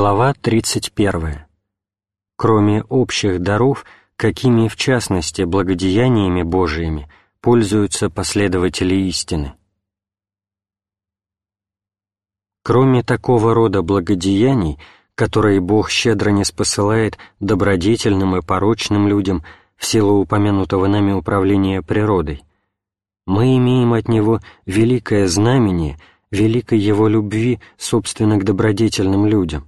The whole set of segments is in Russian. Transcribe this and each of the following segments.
Глава 31. Кроме общих даров, какими в частности благодеяниями Божиими пользуются последователи истины? Кроме такого рода благодеяний, которые Бог щедро не спосылает добродетельным и порочным людям в силу упомянутого нами управления природой, мы имеем от Него великое знамение великой Его любви, собственно, к добродетельным людям –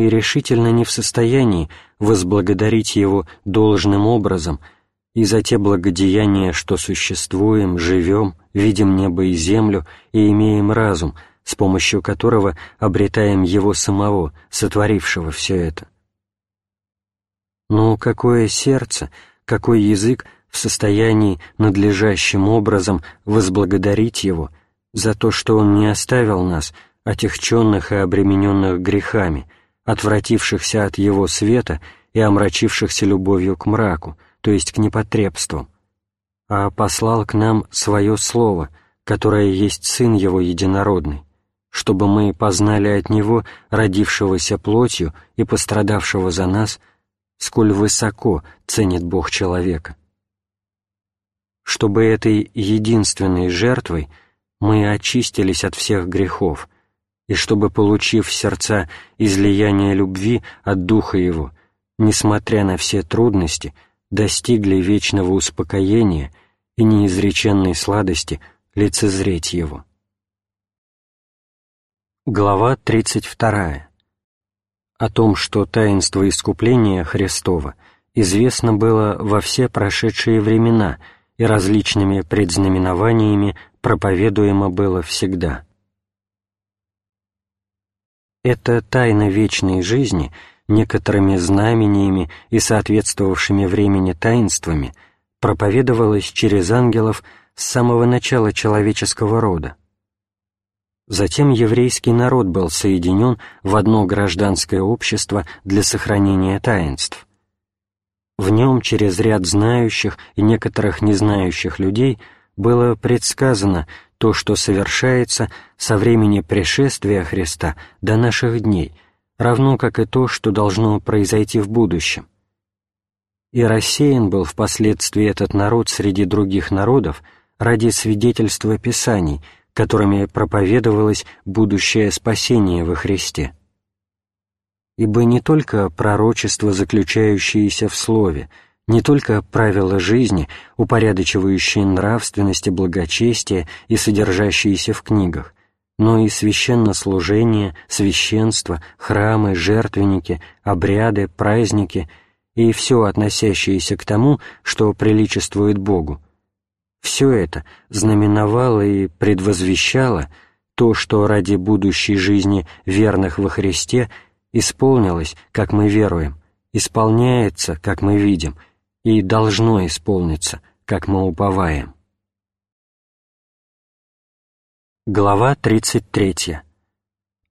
мы решительно не в состоянии возблагодарить Его должным образом и за те благодеяния, что существуем, живем, видим небо и землю и имеем разум, с помощью которого обретаем Его самого, сотворившего все это. Но какое сердце, какой язык в состоянии надлежащим образом возблагодарить Его за то, что Он не оставил нас, отягченных и обремененных грехами, отвратившихся от его света и омрачившихся любовью к мраку, то есть к непотребствам, а послал к нам свое Слово, которое есть Сын Его Единородный, чтобы мы познали от Него, родившегося плотью и пострадавшего за нас, сколь высоко ценит Бог человека. Чтобы этой единственной жертвой мы очистились от всех грехов — и чтобы, получив в сердца излияние любви от Духа Его, несмотря на все трудности, достигли вечного успокоения и неизреченной сладости лицезреть Его. Глава 32. О том, что таинство искупления Христова известно было во все прошедшие времена и различными предзнаменованиями проповедуемо было всегда – эта тайна вечной жизни некоторыми знамениями и соответствовавшими времени таинствами проповедовалась через ангелов с самого начала человеческого рода. Затем еврейский народ был соединен в одно гражданское общество для сохранения таинств. В нем через ряд знающих и некоторых незнающих людей было предсказано то, что совершается со времени пришествия Христа до наших дней, равно как и то, что должно произойти в будущем. И рассеян был впоследствии этот народ среди других народов ради свидетельства Писаний, которыми проповедовалось будущее спасение во Христе. Ибо не только пророчество, заключающееся в Слове, не только правила жизни, упорядочивающие нравственность и благочестие и содержащиеся в книгах, но и священнослужение, священство, храмы, жертвенники, обряды, праздники и все относящееся к тому, что приличествует Богу. Все это знаменовало и предвозвещало то, что ради будущей жизни верных во Христе исполнилось, как мы веруем, исполняется, как мы видим – и должно исполниться, как мы уповаем. Глава 33.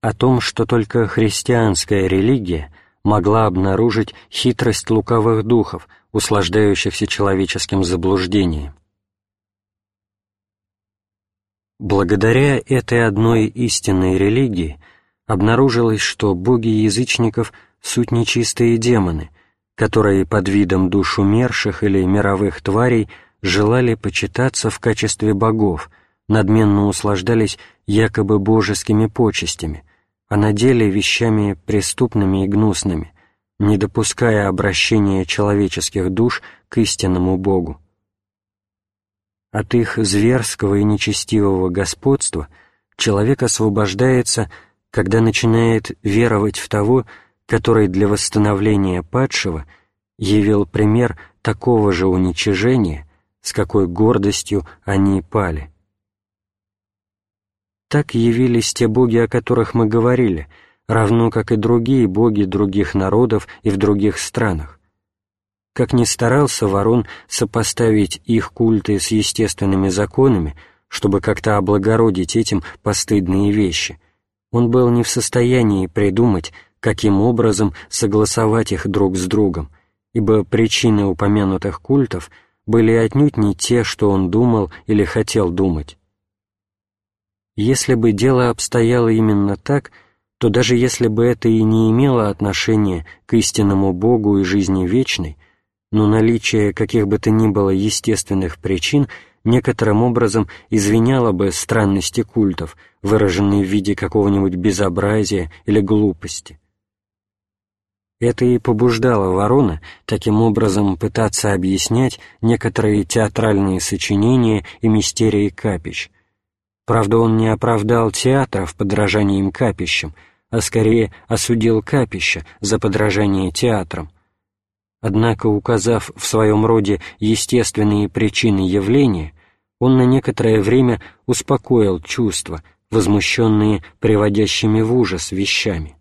О том, что только христианская религия могла обнаружить хитрость луковых духов, услаждающихся человеческим заблуждением. Благодаря этой одной истинной религии обнаружилось, что боги язычников — суть нечистые демоны — которые под видом душ умерших или мировых тварей желали почитаться в качестве богов, надменно услаждались якобы божескими почестями, а на деле вещами преступными и гнусными, не допуская обращения человеческих душ к истинному Богу. От их зверского и нечестивого господства человек освобождается, когда начинает веровать в того, который для восстановления падшего явил пример такого же уничижения, с какой гордостью они пали. Так явились те боги, о которых мы говорили, равно как и другие боги других народов и в других странах. Как ни старался Ворон сопоставить их культы с естественными законами, чтобы как-то облагородить этим постыдные вещи, он был не в состоянии придумать, каким образом согласовать их друг с другом, ибо причины упомянутых культов были отнюдь не те, что он думал или хотел думать. Если бы дело обстояло именно так, то даже если бы это и не имело отношения к истинному Богу и жизни вечной, но наличие каких бы то ни было естественных причин некоторым образом извиняло бы странности культов, выраженные в виде какого-нибудь безобразия или глупости. Это и побуждало Ворона таким образом пытаться объяснять некоторые театральные сочинения и мистерии капищ. Правда, он не оправдал театров подражанием капищам, а скорее осудил капища за подражание театрам. Однако, указав в своем роде естественные причины явления, он на некоторое время успокоил чувства, возмущенные приводящими в ужас вещами.